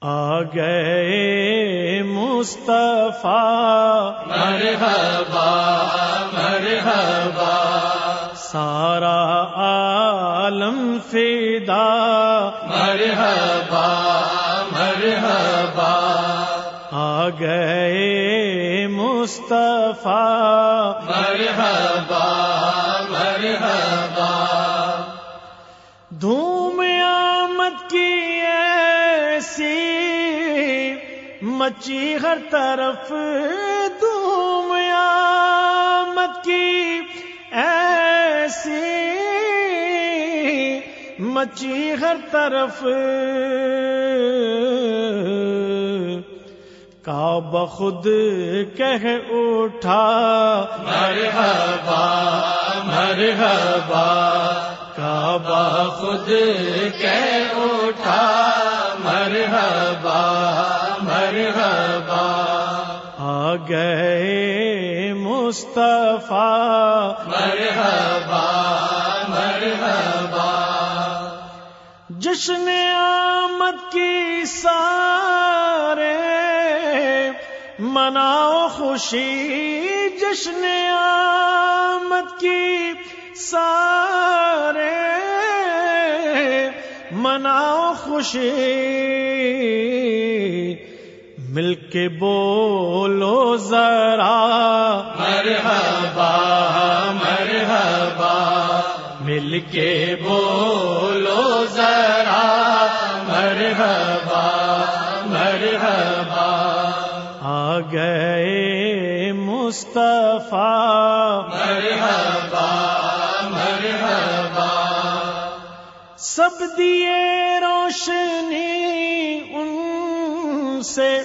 آ گئے مصطفیٰ۔ مرحبا مرحبا۔ سارا عالم فدا۔ مرحبا مرحبا۔ آ گئے مصطفیٰ۔ مرحبا مرحبا۔ دھوم مچی ہر طرف دھوم آمد کی۔ ایسی مچی ہر طرف کعبہ خود کہہ اٹھا۔ مرحبا مرحبا، کعبہ خود کہہ گئے مصطفیٰ۔ مرحبا مرحبا۔ جشن آمد کی سارے مناؤ خوشی۔ جشن آمد کی سارے مناؤ خوشی۔ مل کے بولو ذرا۔ مرحبا مرحبا۔ مل کے بولو ذرا۔ مرحبا مرحبا۔ آ گئے مصطفیٰ۔ مرحبا مرحبا۔ سب دیے روشنی ان سے۔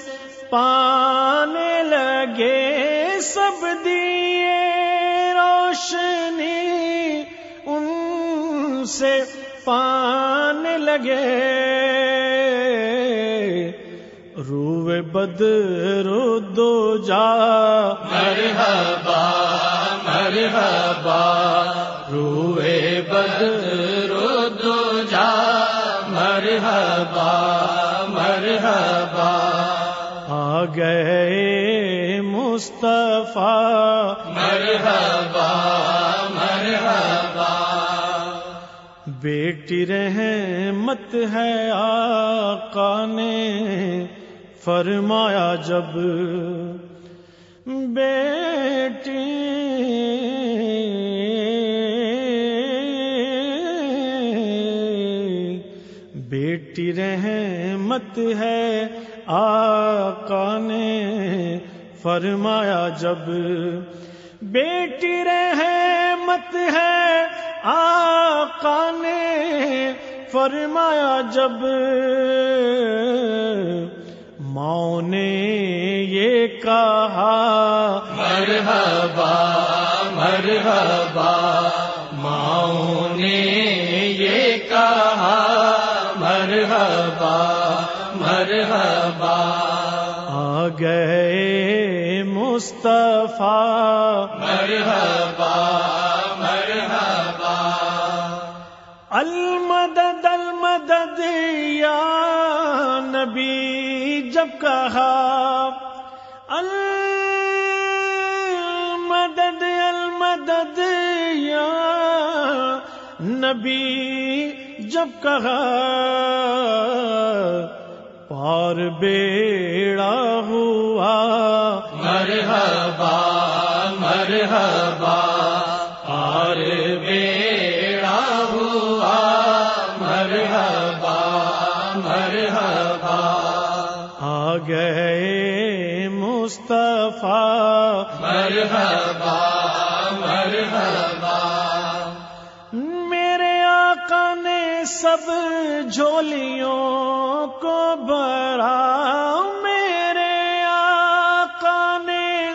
پانے لگے سب دیے روشنی ان سے پانے لگے روئے بدر دو جا مرحبا مرحبا، روئے بدر دو گئے مصطفیٰ۔ مرحبا مرحبا۔ بیٹی رحمت ہے آقا نے فرمایا جب بیٹی بیٹی رحمت ہے آقا نے فرمایا، جب بیٹی رحمت ہے، آقا نے فرمایا، جب ماں نے یہ کہا، مرحبا مرحبا، ماؤں نے مرحبا۔ آ گئے مصطفیٰ۔ مرحبا مرحبا۔ المدد المدد یا نبی جب کہا۔ المدد المدد یا نبی جب کہا۔ پار بیڑا ہوا۔ مرحبا مرحبا اور بیڑا ہوا۔ مرحبا مرحبا۔ آ گئے مصطفیٰ۔ مرحبا مرحبا۔ سب جھولیوں کو بھرا میرے آقا نے۔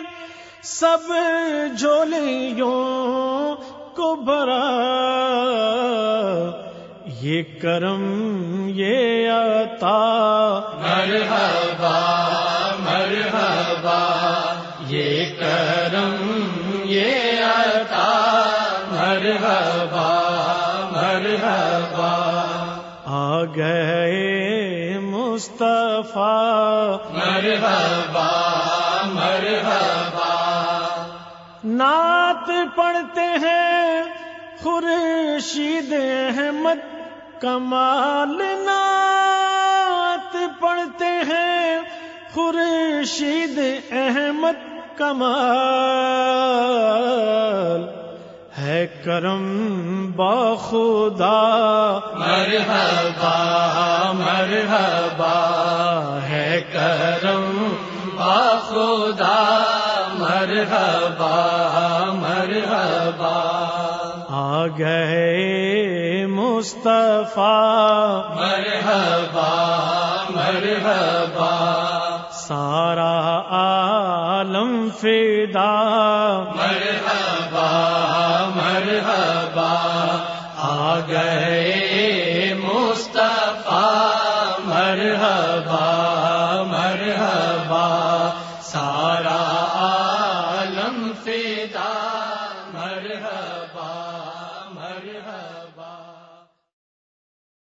سب جھولیوں کو بھرا یہ کرم یہ عطا۔ مرحبا مرحبا۔ یہ کرم یہ عطا۔ مرحبا گئے مصطفیٰ۔ مرحبا مرحبا۔ نعت پڑھتے ہیں خورشید احمد کمال نعت پڑھتے ہیں خورشید احمد کمال۔ ہے کرم خدا مرحبا مرحبا ہے کرم خدا مرحبا مرحبا۔ آ گئے مصطفیٰ۔ مرحبا مرحبا۔ سارا عالم فدا۔ مرحبا مرحبا آ گئے